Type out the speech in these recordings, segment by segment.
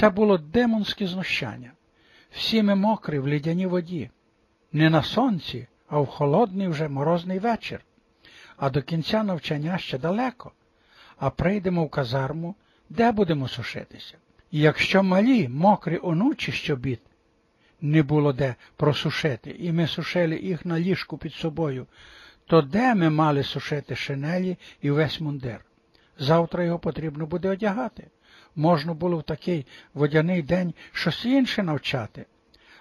Це було демонське знущання. Всі ми мокрі в лідяній воді, не на сонці, а в холодний вже морозний вечір. А до кінця навчання ще далеко, а прийдемо в казарму, де будемо сушитися. І якщо малі, мокрі онучі щобіт, не було де просушити, і ми сушили їх на ліжку під собою, то де ми мали сушити шинелі і весь мундир? Завтра його потрібно буде одягати. Можна було в такий водяний день щось інше навчати,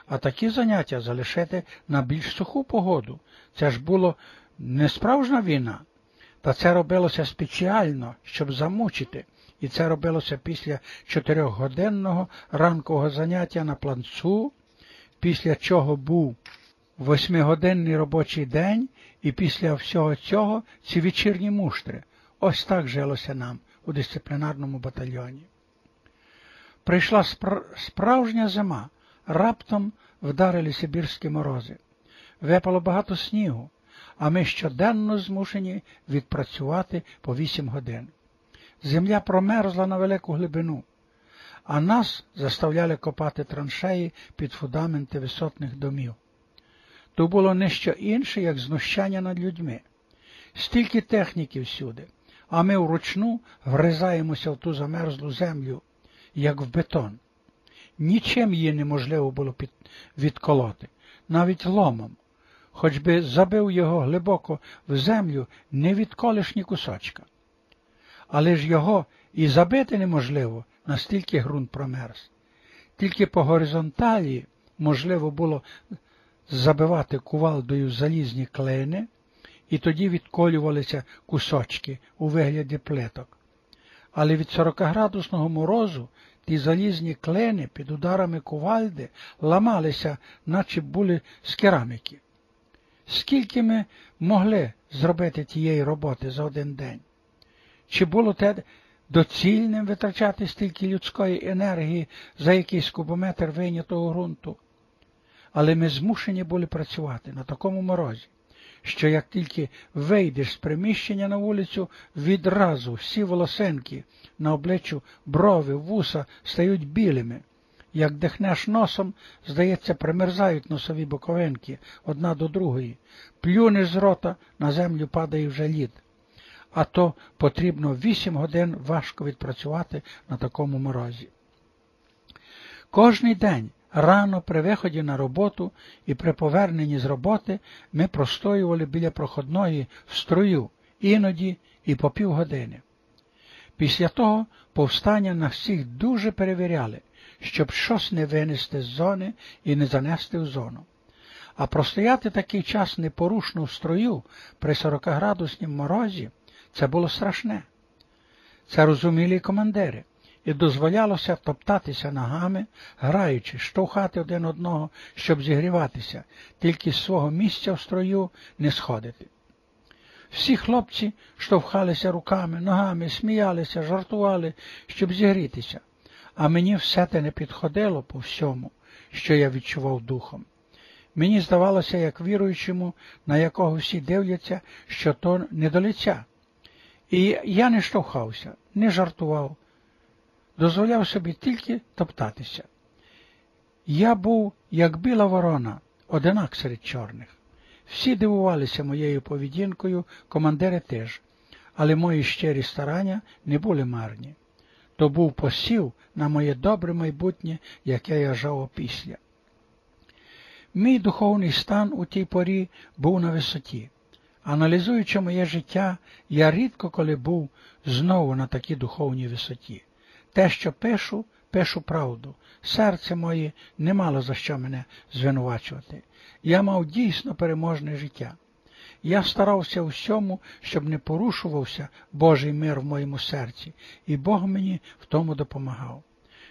а такі заняття залишити на більш суху погоду. Це ж було не справжня війна, та це робилося спеціально, щоб замучити, і це робилося після чотирьохгодинного ранкового заняття на планцу, після чого був восьмигодинний робочий день, і після всього цього ці вечірні муштри. Ось так жилося нам у дисциплінарному батальйоні. Прийшла справжня зима, раптом вдарили сибірські морози. Випало багато снігу, а ми щоденно змушені відпрацювати по вісім годин. Земля промерзла на велику глибину, а нас заставляли копати траншеї під фундаменти висотних домів. То було не що інше, як знущання над людьми. Стільки техніки всюди, а ми вручну вризаємося в ту замерзлу землю, як в бетон. Нічим її неможливо було під... відколоти, навіть ломом, хоч би забив його глибоко в землю, не відколиш ні кусочка. Але ж його і забити неможливо, настільки ґрунт промерз. Тільки по горизонталі можливо було забивати кувалдою залізні клини, і тоді відколювалися кусочки у вигляді плеток. Але від 40-градусного морозу ті залізні клини під ударами кувальди ламалися, наче були з кераміки. Скільки ми могли зробити тієї роботи за один день? Чи було те доцільним витрачати стільки людської енергії за якийсь кубометр вийнятого ґрунту? Але ми змушені були працювати на такому морозі, що як тільки вийдеш з приміщення на вулицю, відразу всі волосенки на обличчю брови, вуса стають білими. Як дихнеш носом, здається, примерзають носові боковинки одна до другої, плюнеш з рота, на землю падає вже лід. А то потрібно вісім годин важко відпрацювати на такому морозі. Кожний день Рано при виході на роботу і при поверненні з роботи ми простоювали біля проходної в струю, іноді і по півгодини. Після того повстання на всіх дуже перевіряли, щоб щось не винести з зони і не занести в зону. А простояти такий час непорушно в строю при 40-градуснім морозі це було страшне. Це розумілі командири і дозволялося топтатися ногами, граючи, штовхати один одного, щоб зігріватися, тільки з свого місця в строю не сходити. Всі хлопці штовхалися руками, ногами, сміялися, жартували, щоб зігрітися, а мені все те не підходило по всьому, що я відчував духом. Мені здавалося, як віруючому, на якого всі дивляться, що то не до лиця. І я не штовхався, не жартував, дозволяв собі тільки топтатися. Я був, як біла ворона, одинак серед чорних. Всі дивувалися моєю поведінкою, командири теж, але мої щирі старання не були марні. То був посів на моє добре майбутнє, яке я жав опісля. Мій духовний стан у тій порі був на висоті. Аналізуючи моє життя, я рідко коли був знову на такій духовній висоті. Те, що пишу, пишу правду. Серце моє не мало за що мене звинувачувати. Я мав дійсно переможне життя. Я старався всьому, щоб не порушувався Божий мир в моєму серці, і Бог мені в тому допомагав.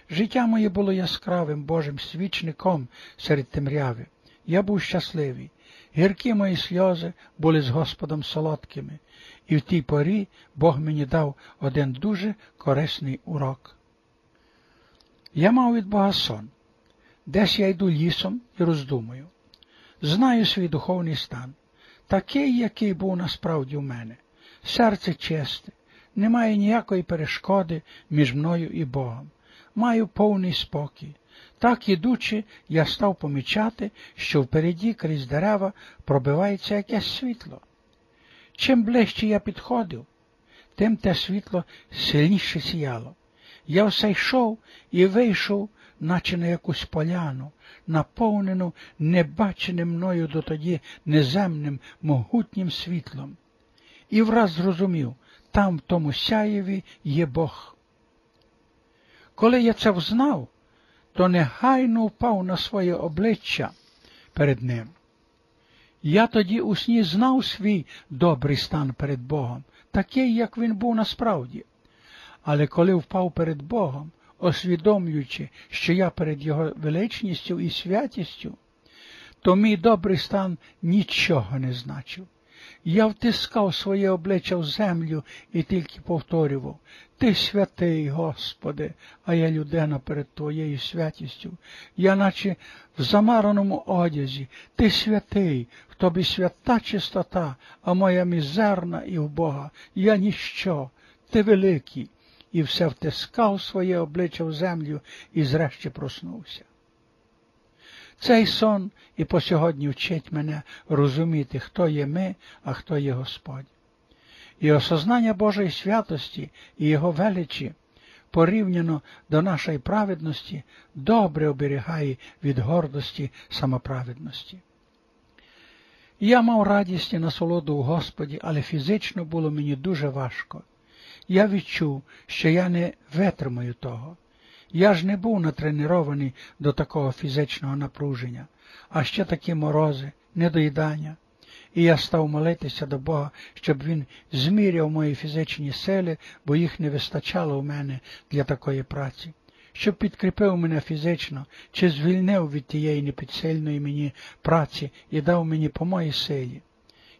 Життя моє було яскравим Божим свічником серед темряви. Я був щасливий. Гіркі мої сльози були з Господом солодкими, і в тій порі Бог мені дав один дуже корисний урок. Я мав від Бога сон. Десь я йду лісом і роздумую. Знаю свій духовний стан, такий, який був насправді в мене. Серце чисте, немає ніякої перешкоди між мною і Богом. маю повний спокій. Так ідучи, я став помічати, що впереді крізь дерева пробивається якесь світло. Чим ближче я підходив, тим те світло сильніше сіяло. Я все йшов і вийшов, наче на якусь поляну, наповнену небаченим мною дотоді неземним могутнім світлом. І враз зрозумів, там в тому сяєві є Бог. Коли я це взнав, то негайно впав на своє обличчя перед ним. Я тоді у сні знав свій добрий стан перед Богом, такий, як він був насправді. Але коли впав перед Богом, освідомлюючи, що я перед Його величністю і святістю, то мій добрий стан нічого не значив. Я втискав своє обличчя в землю і тільки повторював Ти святий, Господи, а я людина перед Твоєю святістю. Я наче в замараному одязі, Ти святий, в тобі свята чистота, а моя мізерна і в Бога. Я ніщо, ти великий, і все втискав своє обличчя в землю і зрешті проснувся. Цей сон і по сьогодні вчить мене розуміти, хто є ми, а хто є Господь. І осознання Божої святості і Його величі, порівняно до нашої праведності, добре оберігає від гордості самоправедності. Я мав радість і насолоду у Господі, але фізично було мені дуже важко. Я відчув, що я не витримаю того. Я ж не був натренований до такого фізичного напруження, а ще такі морози, недоїдання. І я став молитися до Бога, щоб Він зміряв мої фізичні сили, бо їх не вистачало в мене для такої праці, щоб підкріпив мене фізично, чи звільнив від тієї непідсильної мені праці і дав мені по моїй силі.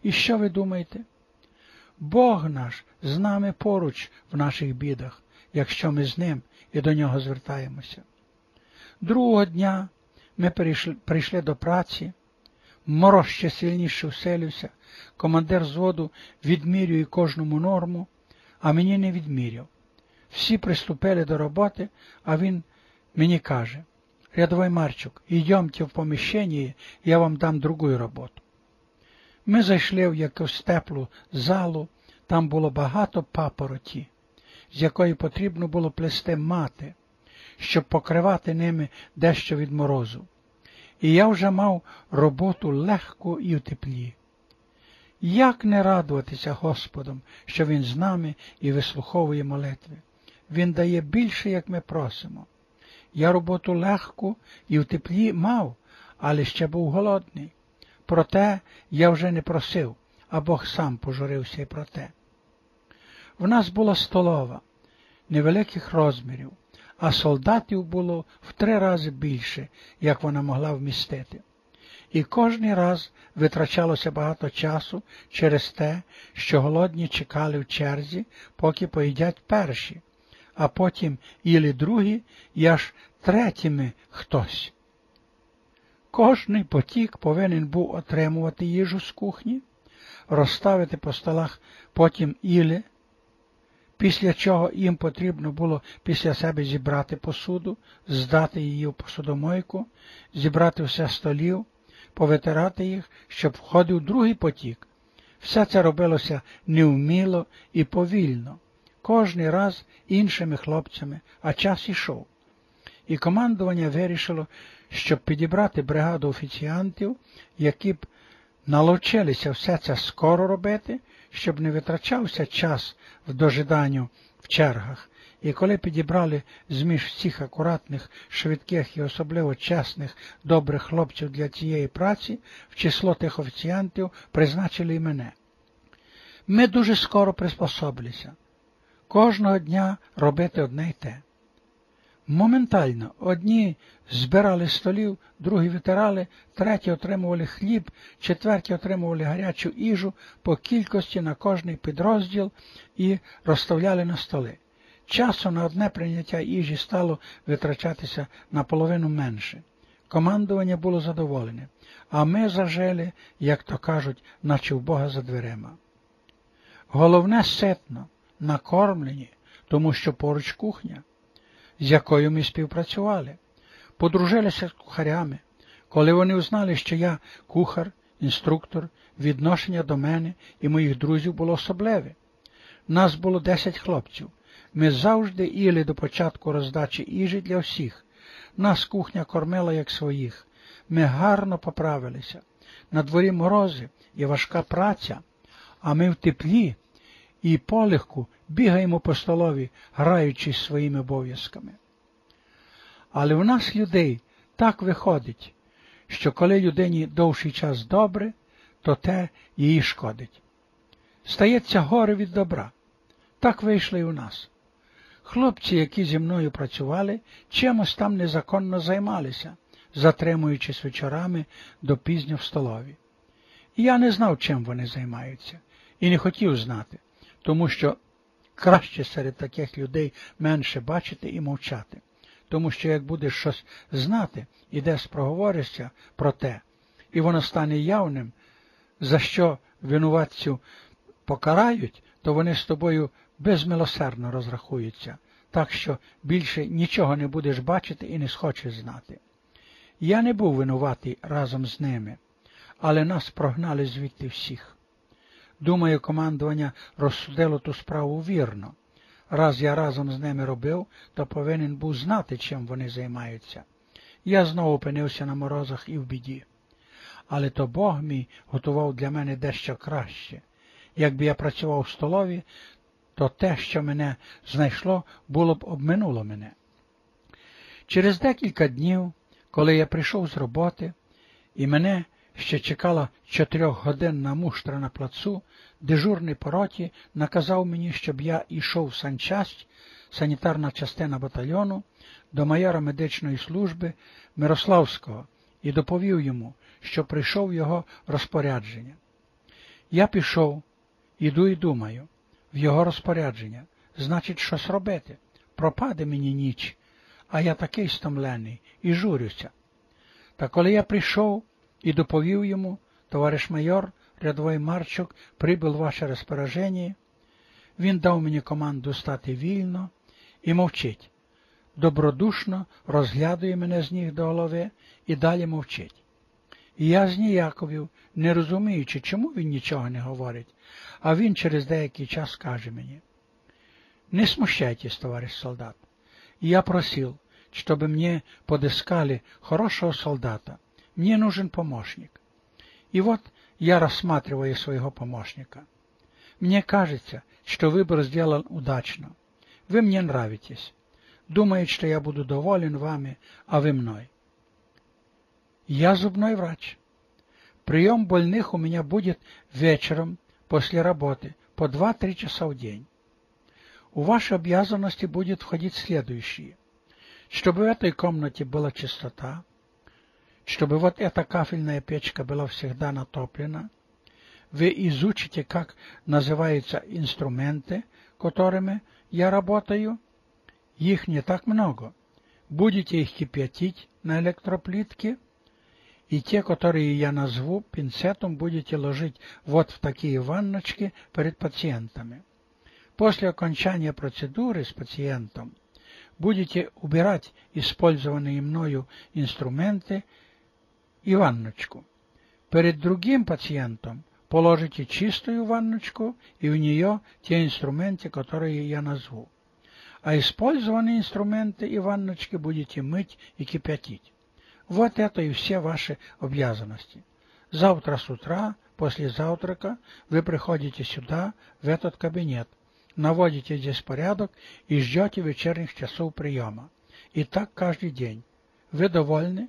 І що ви думаєте? Бог наш з нами поруч в наших бідах, якщо ми з ним і до нього звертаємося. Другого дня ми прийшли, прийшли до праці, мороз ще сильніше вселився, командир зводу відмірює кожному норму, а мені не відміряв. Всі приступили до роботи, а він мені каже, рядовий Марчук, йдемте в поміщення, я вам дам другу роботу. Ми зайшли в якусь теплу залу, там було багато папороті з якої потрібно було плести мати, щоб покривати ними дещо від морозу. І я вже мав роботу легку і в теплі. Як не радуватися Господом, що Він з нами і вислуховує молитви? Він дає більше, як ми просимо. Я роботу легку і в теплі мав, але ще був голодний. Проте я вже не просив, а Бог сам пожурився і про те. В нас була столова невеликих розмірів, а солдатів було в три рази більше, як вона могла вмістити. І кожний раз витрачалося багато часу через те, що голодні чекали в черзі, поки поїдять перші, а потім їли другі і аж третіми хтось. Кожний потік повинен був отримувати їжу з кухні, розставити по столах потім іли, після чого їм потрібно було після себе зібрати посуду, здати її в посудомойку, зібрати все столів, повитирати їх, щоб входив другий потік. Все це робилося невміло і повільно, кожний раз іншими хлопцями, а час ішов. І командування вирішило, щоб підібрати бригаду офіціантів, які б наловчилися все це скоро робити, щоб не витрачався час в дожиданню в чергах, і коли підібрали зміж всіх акуратних, швидких і особливо чесних, добрих хлопців для цієї праці, в число тих офіціантів призначили і мене. Ми дуже скоро приспособилися. Кожного дня робити одне й те. Моментально одні збирали столів, другі витирали, треті отримували хліб, четверті отримували гарячу їжу по кількості на кожний підрозділ і розставляли на столи. Часу на одне прийняття їжі стало витрачатися наполовину менше. Командування було задоволене, а ми зажили, як то кажуть, наче в Бога за дверима. Головне ситно, накормлені, тому що поруч кухня. З якою ми співпрацювали, подружилися з кухарями. Коли вони узнали, що я кухар, інструктор, відношення до мене і моїх друзів було особливе. Нас було десять хлопців. Ми завжди їли до початку роздачі їжі для всіх. Нас кухня кормила, як своїх. Ми гарно поправилися. На дворі морози і важка праця, а ми в теплі і полегку бігаємо по столові, граючись своїми обов'язками. Але в нас людей так виходить, що коли людині довший час добре, то те її шкодить. Стається горе від добра. Так вийшло і у нас. Хлопці, які зі мною працювали, чимось там незаконно займалися, затримуючись вечорами до пізньо в столові. І я не знав, чим вони займаються, і не хотів знати, тому що краще серед таких людей менше бачити і мовчати, тому що як будеш щось знати і десь проговоришся про те, і воно стане явним, за що винуватцю покарають, то вони з тобою безмилосердно розрахуються, так що більше нічого не будеш бачити і не схочеш знати. Я не був винуватий разом з ними, але нас прогнали звідти всіх. Думаю, командування розсудило ту справу вірно. Раз я разом з ними робив, то повинен був знати, чим вони займаються. Я знову опинився на морозах і в біді. Але то Бог мій готував для мене дещо краще. Якби я працював в столові, то те, що мене знайшло, було б обминуло мене. Через декілька днів, коли я прийшов з роботи, і мене ще чекала чотирьохгодинна муштра на плацу, дежурний по роті наказав мені, щоб я йшов в санчасть, санітарна частина батальйону, до майора медичної служби Мирославського і доповів йому, що прийшов його розпорядження. Я пішов, іду і думаю, в його розпорядження, значить, щось робити. Пропаде мені ніч, а я такий стомлений і журюся. Та коли я прийшов і доповів йому, товариш майор, рядовий Марчук, прибув ваше розпорядження, він дав мені команду стати вільно і мовчить. Добродушно розглядує мене з ніг до голови і далі мовчить. І я зніяковів, не розуміючи, чому він нічого не говорить, а він через деякий час каже мені, не смущайтесь, товарищ солдат. Я просил, чтобы мне подыскали хорошего солдата. Мне нужен помощник. И вот я рассматриваю своего помощника. Мне кажется, что выбор сделан удачно. Вы мне нравитесь. Думает, что я буду доволен вами, а вы мной. Я зубной врач. Прием больных у меня будет вечером после работы по 2-3 часа в день. У ваши обязанности будет входить следующие. Чтобы в этой комнате была чистота, чтобы вот эта кафельная печка была всегда натоплена, вы изучите, как называются инструменты, которыми я работаю. Их не так много. Будете их кипятить на электроплитке – и те, которые я назову, пинцетом будете ложить вот в такие ванночки перед пациентами. После окончания процедуры с пациентом будете убирать использованные мною инструменты и ванночку. Перед другим пациентом положите чистую ванночку и в нее те инструменты, которые я назову. А использованные инструменты и ванночки будете мыть и кипятить. Вот это и все ваши обязанности. Завтра с утра, после завтрака, вы приходите сюда, в этот кабинет, наводите здесь порядок и ждете вечерних часов приема. И так каждый день. Ви довольні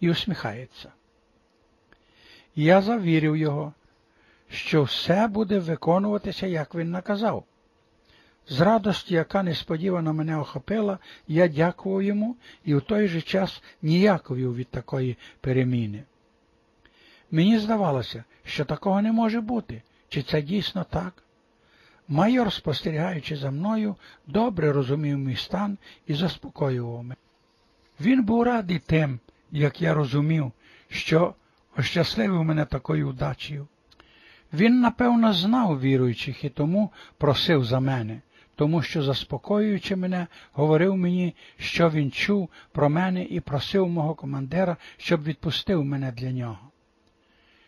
І усміхається. Я завірив його, що все буде виконуватися, як він наказав. З радості, яка несподівано мене охопила, я дякував йому і в той же час ніяковів від такої переміни. Мені здавалося, що такого не може бути, чи це дійсно так. Майор, спостерігаючи за мною, добре розумів мій стан і заспокоював мене. Він був радий тим, як я розумів, що ощасливив мене такою удачею. Він, напевно, знав віруючих і тому просив за мене тому що, заспокоюючи мене, говорив мені, що він чув про мене і просив мого командира, щоб відпустив мене для нього.